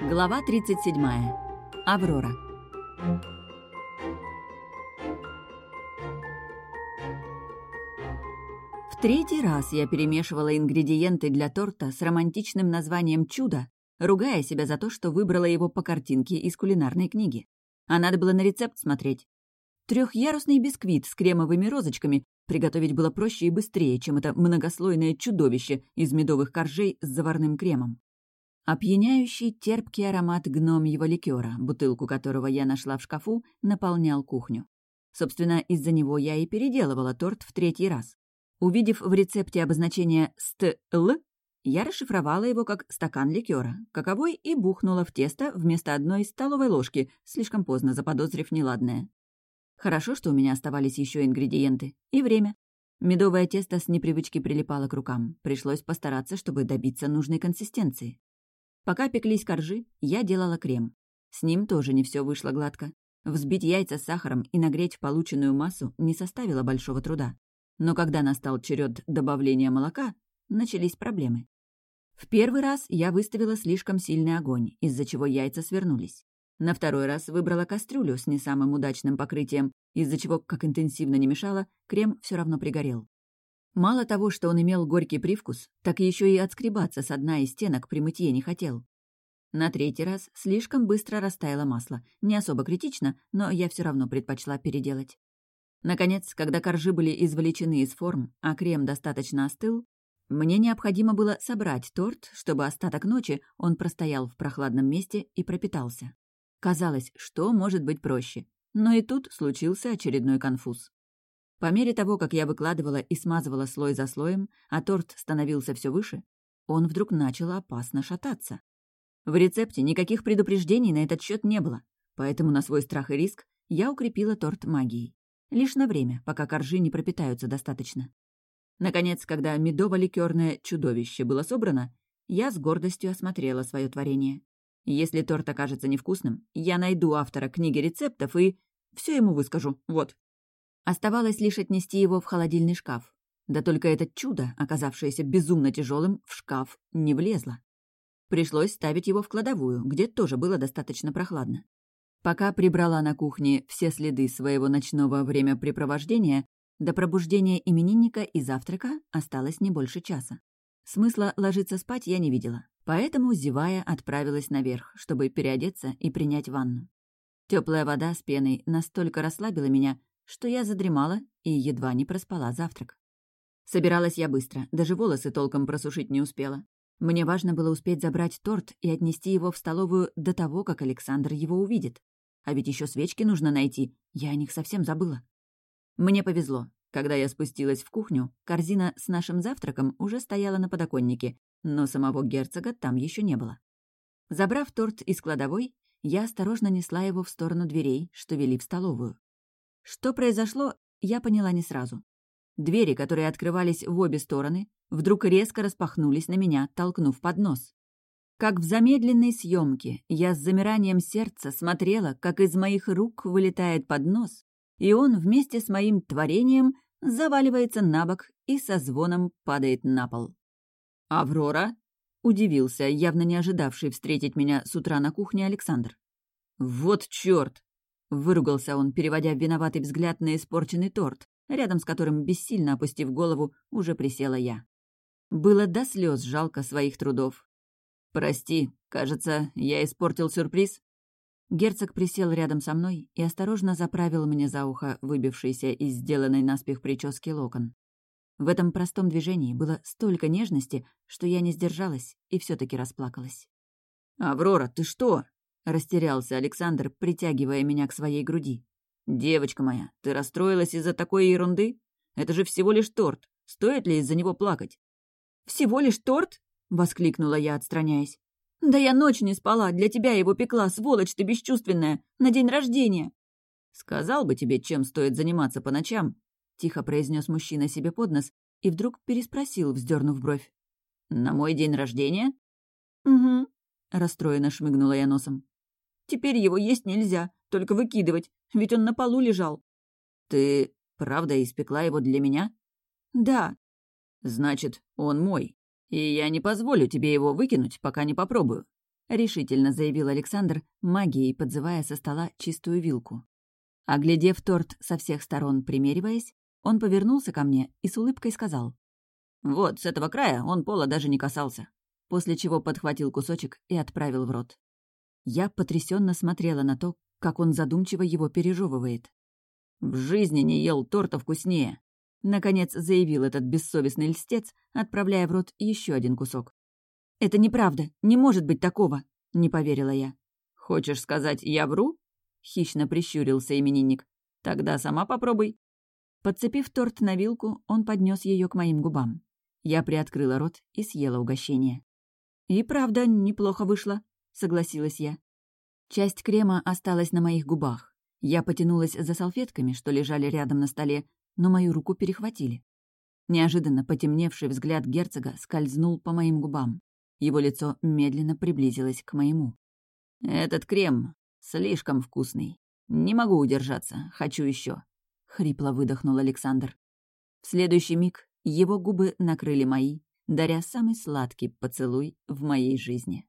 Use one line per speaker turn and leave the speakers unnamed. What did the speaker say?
Глава 37. Аврора. В третий раз я перемешивала ингредиенты для торта с романтичным названием «Чудо», ругая себя за то, что выбрала его по картинке из кулинарной книги. А надо было на рецепт смотреть. Трехъярусный бисквит с кремовыми розочками приготовить было проще и быстрее, чем это многослойное чудовище из медовых коржей с заварным кремом. Опьяняющий терпкий аромат гномьего ликера, бутылку которого я нашла в шкафу, наполнял кухню. Собственно, из-за него я и переделывала торт в третий раз. Увидев в рецепте обозначение «ст-л», я расшифровала его как стакан ликера, каковой и бухнула в тесто вместо одной столовой ложки, слишком поздно заподозрив неладное. Хорошо, что у меня оставались еще ингредиенты. И время. Медовое тесто с непривычки прилипало к рукам. Пришлось постараться, чтобы добиться нужной консистенции. Пока пеклись коржи, я делала крем. С ним тоже не все вышло гладко. Взбить яйца с сахаром и нагреть полученную массу не составило большого труда. Но когда настал черед добавления молока, начались проблемы. В первый раз я выставила слишком сильный огонь, из-за чего яйца свернулись. На второй раз выбрала кастрюлю с не самым удачным покрытием, из-за чего, как интенсивно не мешала, крем все равно пригорел. Мало того, что он имел горький привкус, так еще и отскребаться с дна и стенок при мытье не хотел. На третий раз слишком быстро растаяло масло. Не особо критично, но я все равно предпочла переделать. Наконец, когда коржи были извлечены из форм, а крем достаточно остыл, мне необходимо было собрать торт, чтобы остаток ночи он простоял в прохладном месте и пропитался. Казалось, что может быть проще. Но и тут случился очередной конфуз. По мере того, как я выкладывала и смазывала слой за слоем, а торт становился все выше, он вдруг начал опасно шататься. В рецепте никаких предупреждений на этот счет не было, поэтому на свой страх и риск я укрепила торт магией. Лишь на время, пока коржи не пропитаются достаточно. Наконец, когда медово-ликерное чудовище было собрано, я с гордостью осмотрела свое творение. Если торт окажется невкусным, я найду автора книги рецептов и все ему выскажу, вот. Оставалось лишь отнести его в холодильный шкаф. Да только это чудо, оказавшееся безумно тяжелым, в шкаф не влезло. Пришлось ставить его в кладовую, где тоже было достаточно прохладно. Пока прибрала на кухне все следы своего ночного времяпрепровождения, до пробуждения именинника и завтрака осталось не больше часа. Смысла ложиться спать я не видела, поэтому, зевая, отправилась наверх, чтобы переодеться и принять ванну. Теплая вода с пеной настолько расслабила меня, что я задремала и едва не проспала завтрак. Собиралась я быстро, даже волосы толком просушить не успела. Мне важно было успеть забрать торт и отнести его в столовую до того, как Александр его увидит. А ведь еще свечки нужно найти, я о них совсем забыла. Мне повезло. Когда я спустилась в кухню, корзина с нашим завтраком уже стояла на подоконнике, но самого герцога там еще не было. Забрав торт из кладовой, я осторожно несла его в сторону дверей, что вели в столовую. Что произошло, я поняла не сразу. Двери, которые открывались в обе стороны, вдруг резко распахнулись на меня, толкнув под нос. Как в замедленной съемке, я с замиранием сердца смотрела, как из моих рук вылетает поднос, и он вместе с моим творением заваливается на бок и со звоном падает на пол. «Аврора?» — удивился, явно не ожидавший встретить меня с утра на кухне Александр. «Вот чёрт!» Выругался он, переводя виноватый взгляд на испорченный торт, рядом с которым, бессильно опустив голову, уже присела я. Было до слез жалко своих трудов. «Прости, кажется, я испортил сюрприз?» Герцог присел рядом со мной и осторожно заправил мне за ухо выбившийся из сделанной наспех прически локон. В этом простом движении было столько нежности, что я не сдержалась и все таки расплакалась. «Аврора, ты что?» Растерялся Александр, притягивая меня к своей груди. «Девочка моя, ты расстроилась из-за такой ерунды? Это же всего лишь торт. Стоит ли из-за него плакать?» «Всего лишь торт?» — воскликнула я, отстраняясь. «Да я ночь не спала, для тебя его пекла, сволочь ты бесчувственная, на день рождения!»
«Сказал бы тебе, чем стоит заниматься по ночам», — тихо произнес мужчина себе под нос и вдруг переспросил, вздернув бровь. «На мой день рождения?»
«Угу», —
расстроенно шмыгнула я носом.
Теперь его есть нельзя, только выкидывать, ведь он на полу лежал».
«Ты правда испекла его для меня?»
«Да».
«Значит, он мой, и я не позволю тебе его выкинуть, пока не попробую.
— решительно заявил Александр, магией подзывая со стола чистую вилку. Оглядев торт со всех сторон, примериваясь, он повернулся ко мне и с улыбкой сказал. «Вот, с этого края он пола даже не касался», после чего подхватил кусочек и отправил в рот. Я потрясенно смотрела на то, как он задумчиво его пережевывает. «В жизни не ел торта вкуснее», — наконец заявил этот бессовестный льстец, отправляя в рот еще один кусок. «Это неправда, не может быть такого», — не поверила я. «Хочешь сказать, я вру?» — хищно прищурился именинник. «Тогда сама попробуй». Подцепив торт на вилку, он поднес ее к моим губам. Я приоткрыла рот и съела угощение. «И правда, неплохо вышло», — согласилась я. Часть крема осталась на моих губах. Я потянулась за салфетками, что лежали рядом на столе, но мою руку перехватили. Неожиданно потемневший взгляд герцога скользнул по моим губам. Его лицо медленно приблизилось к моему. «Этот крем слишком вкусный. Не могу удержаться, хочу еще. хрипло выдохнул Александр. В следующий миг его губы накрыли мои, даря самый сладкий поцелуй в моей жизни.